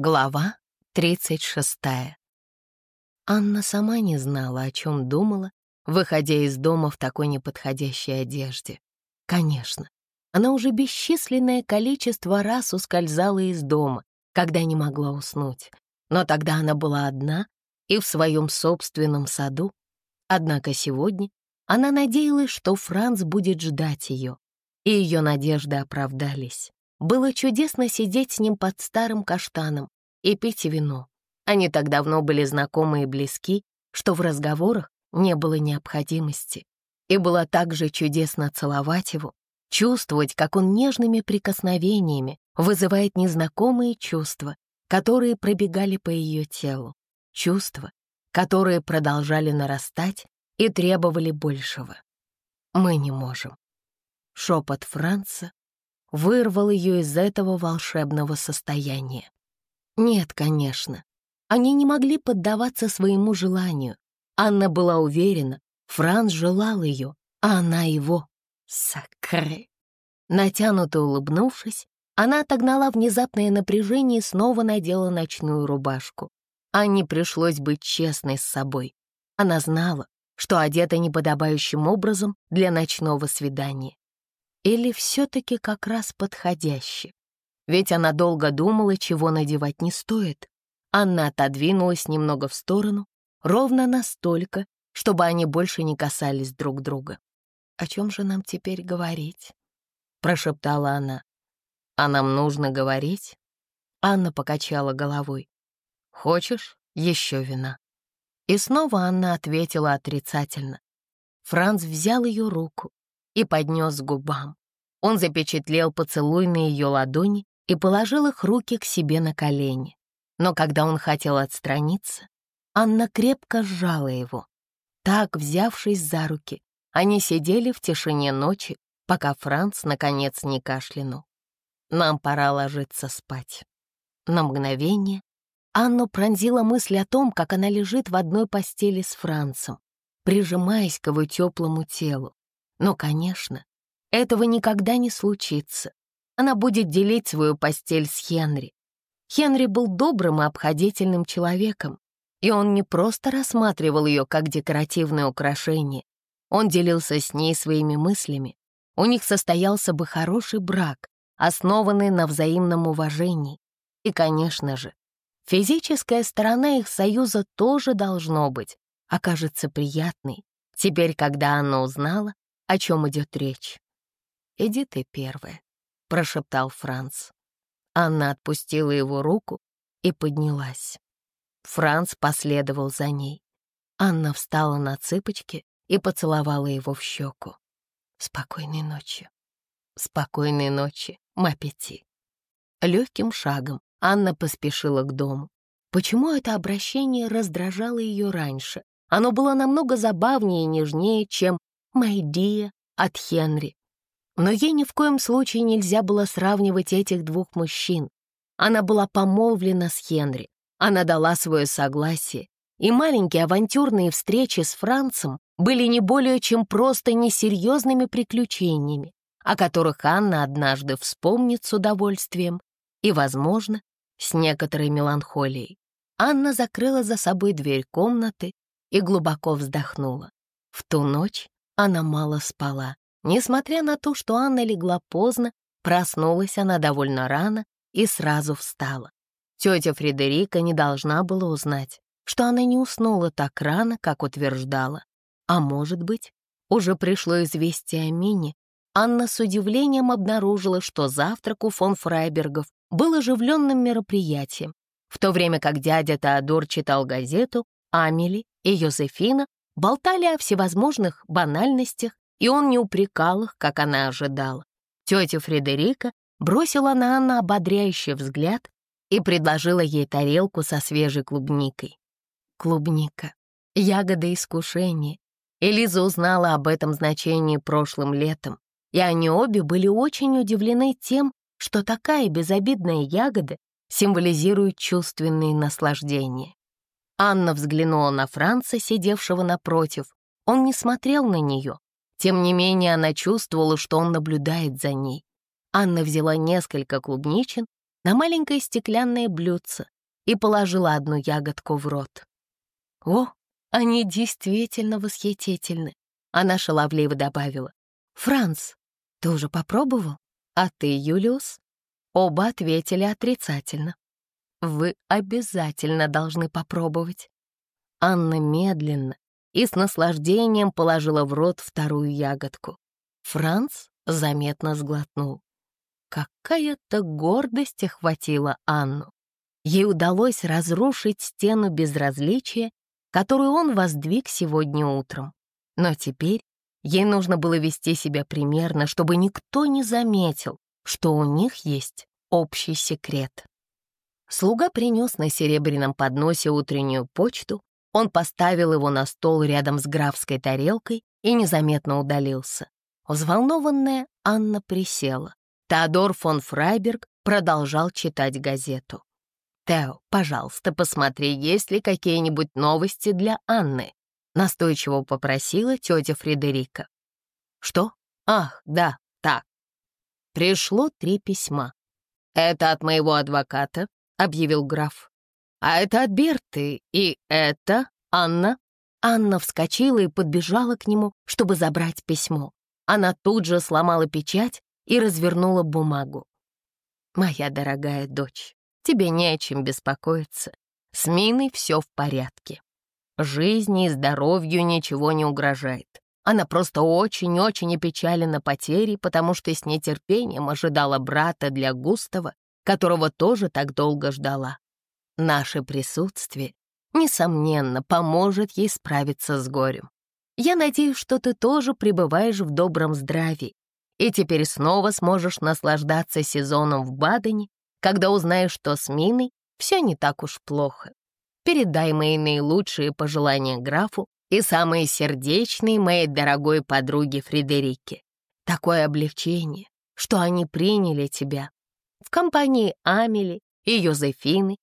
Глава 36. Анна сама не знала, о чем думала, выходя из дома в такой неподходящей одежде. Конечно, она уже бесчисленное количество раз ускользала из дома, когда не могла уснуть. Но тогда она была одна и в своем собственном саду. Однако сегодня она надеялась, что Франц будет ждать ее, и ее надежды оправдались. Было чудесно сидеть с ним под старым каштаном и пить вино. Они так давно были знакомы и близки, что в разговорах не было необходимости. И было также чудесно целовать его, чувствовать, как он нежными прикосновениями вызывает незнакомые чувства, которые пробегали по ее телу, чувства, которые продолжали нарастать и требовали большего. «Мы не можем». Шепот Франца вырвал ее из этого волшебного состояния. Нет, конечно, они не могли поддаваться своему желанию. Анна была уверена, Франц желал ее, а она его. Сакре. Натянуто улыбнувшись, она отогнала внезапное напряжение и снова надела ночную рубашку. Анне пришлось быть честной с собой. Она знала, что одета неподобающим образом для ночного свидания. Или все-таки как раз подходяще? Ведь она долго думала, чего надевать не стоит. Анна отодвинулась немного в сторону, ровно настолько, чтобы они больше не касались друг друга. «О чем же нам теперь говорить?» — прошептала она. «А нам нужно говорить?» Анна покачала головой. «Хочешь еще вина?» И снова Анна ответила отрицательно. Франц взял ее руку и поднес к губам. Он запечатлел поцелуй на ее ладони и положил их руки к себе на колени. Но когда он хотел отстраниться, Анна крепко сжала его. Так, взявшись за руки, они сидели в тишине ночи, пока Франц, наконец, не кашлянул. Нам пора ложиться спать. На мгновение Анну пронзила мысль о том, как она лежит в одной постели с Францем, прижимаясь к его теплому телу. Но, конечно, этого никогда не случится. Она будет делить свою постель с Хенри. Хенри был добрым и обходительным человеком, и он не просто рассматривал ее как декоративное украшение. Он делился с ней своими мыслями. У них состоялся бы хороший брак, основанный на взаимном уважении. И, конечно же, физическая сторона их союза тоже должно быть, окажется приятной, теперь, когда она узнала, о чем идет речь. «Иди ты первая», — прошептал Франц. Анна отпустила его руку и поднялась. Франц последовал за ней. Анна встала на цыпочки и поцеловала его в щеку. «Спокойной ночи». «Спокойной ночи, Мапети». Легким шагом Анна поспешила к дому. Почему это обращение раздражало ее раньше? Оно было намного забавнее и нежнее, чем «My dear» от Хенри. Но ей ни в коем случае нельзя было сравнивать этих двух мужчин. Она была помолвлена с Хенри, она дала свое согласие, и маленькие авантюрные встречи с Францем были не более чем просто несерьезными приключениями, о которых Анна однажды вспомнит с удовольствием и, возможно, с некоторой меланхолией. Анна закрыла за собой дверь комнаты и глубоко вздохнула. В ту ночь она мало спала. Несмотря на то, что Анна легла поздно, проснулась она довольно рано и сразу встала. Тетя Фредерика не должна была узнать, что она не уснула так рано, как утверждала. А может быть, уже пришло известие о Мине. Анна с удивлением обнаружила, что завтрак у фон Фрайбергов был оживленным мероприятием, в то время как дядя Теодор читал газету, Амели и Йозефина болтали о всевозможных банальностях и он не упрекал их, как она ожидала. Тетя Фредерика бросила на Анну ободряющий взгляд и предложила ей тарелку со свежей клубникой. Клубника. Ягода искушения. Элиза узнала об этом значении прошлым летом, и они обе были очень удивлены тем, что такая безобидная ягода символизирует чувственные наслаждения. Анна взглянула на Франца, сидевшего напротив. Он не смотрел на нее, тем не менее, она чувствовала, что он наблюдает за ней. Анна взяла несколько клубничин, на маленькое стеклянное блюдце и положила одну ягодку в рот. «О, они действительно восхитительны!» Она шаловливо добавила. «Франц, ты уже попробовал? А ты, Юлиус?» Оба ответили отрицательно. «Вы обязательно должны попробовать». Анна медленно и с наслаждением положила в рот вторую ягодку. Франц заметно сглотнул. Какая-то гордость охватила Анну. Ей удалось разрушить стену безразличия, которую он воздвиг сегодня утром. Но теперь ей нужно было вести себя примерно, чтобы никто не заметил, что у них есть общий секрет. Слуга принес на серебряном подносе утреннюю почту, он поставил его на стол рядом с графской тарелкой и незаметно удалился. Взволнованная Анна присела. Теодор фон Фрайберг продолжал читать газету. «Тео, пожалуйста, посмотри, есть ли какие-нибудь новости для Анны», настойчиво попросила тетя Фредерика. «Что? Ах, да, так». Пришло три письма. «Это от моего адвоката», — объявил граф. «А это от Берты, и это Анна». Анна вскочила и подбежала к нему, чтобы забрать письмо. Она тут же сломала печать и развернула бумагу. «Моя дорогая дочь, тебе не о чем беспокоиться. С Миной все в порядке. Жизни и здоровью ничего не угрожает. Она просто очень-очень опечалена потерей, потому что с нетерпением ожидала брата для Густава, которого тоже так долго ждала. Наше присутствие, несомненно, поможет ей справиться с горем. Я надеюсь, что ты тоже пребываешь в добром здравии и теперь снова сможешь наслаждаться сезоном в Бадене, когда узнаешь, что с Миной все не так уж плохо. Передай мои наилучшие пожелания графу и самые сердечные моей дорогой подруге Фредерике. Такое облегчение, что они приняли тебя в компании Амели и Йозефины.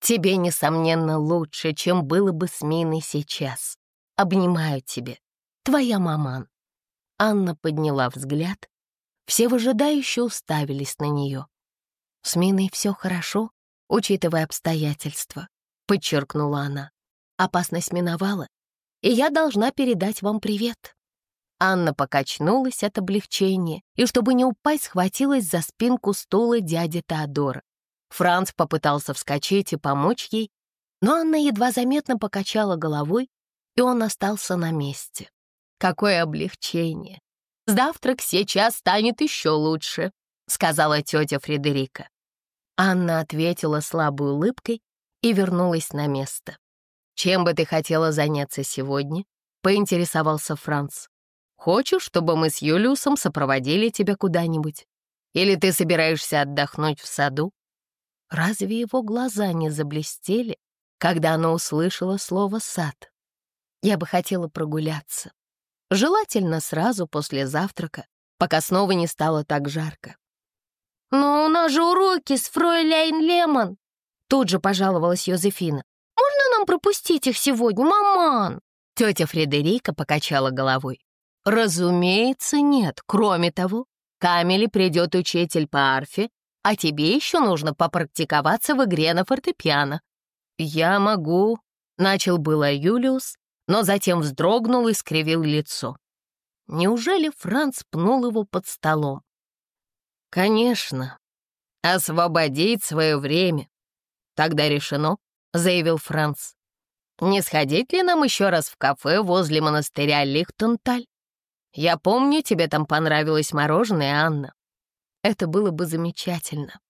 Тебе, несомненно, лучше, чем было бы с Миной сейчас. Обнимаю тебя, твоя маман. Анна подняла взгляд. Все выжидающе уставились на нее. «С Миной все хорошо, учитывая обстоятельства», — подчеркнула она. «Опасность миновала, и я должна передать вам привет». Анна покачнулась от облегчения и, чтобы не упасть, схватилась за спинку стула дяди Теодора. Франц попытался вскочить и помочь ей, но Анна едва заметно покачала головой, и он остался на месте. Какое облегчение! Завтрак сейчас станет еще лучше, сказала тетя Фредерика. Анна ответила слабой улыбкой и вернулась на место. «Чем бы ты хотела заняться сегодня?» — поинтересовался Франц. «Хочешь, чтобы мы с Юлиусом сопроводили тебя куда-нибудь? Или ты собираешься отдохнуть в саду?» Разве его глаза не заблестели, когда она услышала слово «сад»? Я бы хотела прогуляться. Желательно сразу после завтрака, пока снова не стало так жарко. «Но у нас же уроки с фройляйн Лемон!» Тут же пожаловалась Йозефина. «Можно нам пропустить их сегодня, маман?» Тетя Фредерика покачала головой. «Разумеется, нет. Кроме того, Камели придет учитель по арфе, а тебе еще нужно попрактиковаться в игре на фортепиано». «Я могу», — начал было Юлиус, но затем вздрогнул и скривил лицо. Неужели Франц пнул его под столом? «Конечно. Освободить свое время. Тогда решено», — заявил Франц. «Не сходить ли нам еще раз в кафе возле монастыря Лихтенталь? Я помню, тебе там понравилось мороженое, Анна. Это было бы замечательно.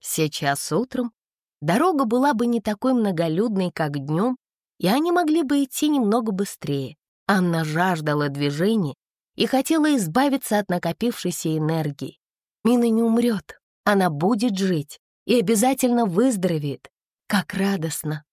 Сейчас утром дорога была бы не такой многолюдной, как днем, и они могли бы идти немного быстрее. Анна жаждала движения и хотела избавиться от накопившейся энергии. Мина не умрет, она будет жить и обязательно выздоровеет. Как радостно!